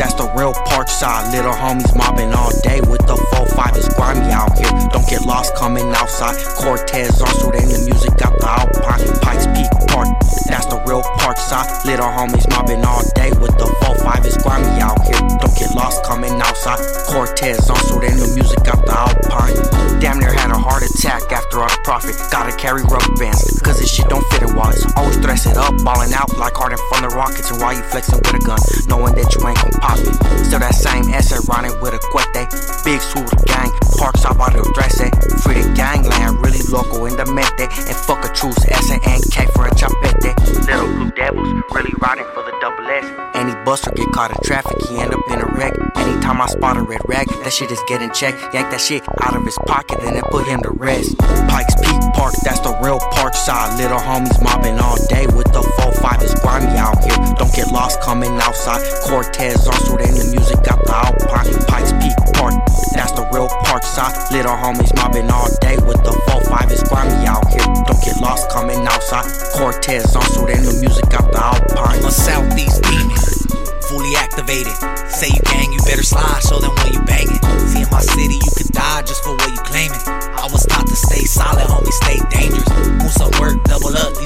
That's the real parkside, little homies mobbing all day with the 4-5 is grimy out here. Don't get lost coming outside. Cortez on so then the music got the Alpine. Pikes Peak Park, that's the real Parkside. Little homies mobbing all day with the 4-5 is grimy out here. Don't get lost coming outside. Cortez on so then the music got the Alpine. Damn near had a heart attack after the profit. Gotta carry rubber bands, cause this shit don't fit in wallets. Always dress it up, ballin' out like Rockets. And while you flexing with a gun, knowing that you ain't gon' pop it. Still that same asset running with a cuete. Eh? Big swoop gang, parks up out the dress eh? Free the gangland, really local in the mente. Eh? And fuck a truce, S and K for a chapete. Little blue devils, really riding for the double S. Any buster get caught in traffic, he end up in a wreck. Anytime I spot a red rag, that shit is getting checked. Yank that shit out of his pocket and then put him to rest. Pikes Peak Park, that's the real park side. Little homies mobbing all day with Then the music got. Pikes Peak Park, that's the real park side. Little homies mobbing all day with the 4-5 is grimy out here. Don't get lost coming outside. Cortez on so then the music got the Alpine. A Southeast demon, fully activated. Say you gang, you better slide, show them where you banging. See in my city, you could die just for what you claiming. I was taught to stay solid, homie, stay dangerous. Move some work, double up,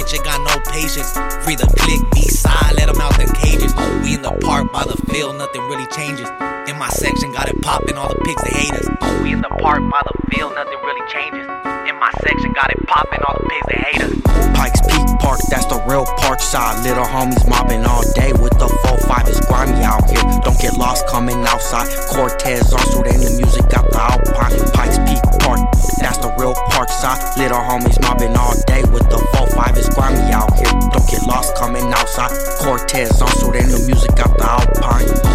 got a switch, it got no patience. Free the click, be side, let them out them cages. We in the park by the field, nothing really changes. In my section, got it poppin', all the pigs they hate us. We in the park by the field, nothing really changes. In my section, got it poppin', all the pigs they hate us. Pikes Peak Park, that's the real park side. Little homies mobbing all day with the 4-5 is grimy out here. Don't get lost coming outside. Cortez on then the music got the Alpine. Pikes Peak Park, that's the real park side. Little homies mobbing all day with the 4-5 is grimy out here. Don't get lost coming outside. Cortez on so then the music got the Alpine.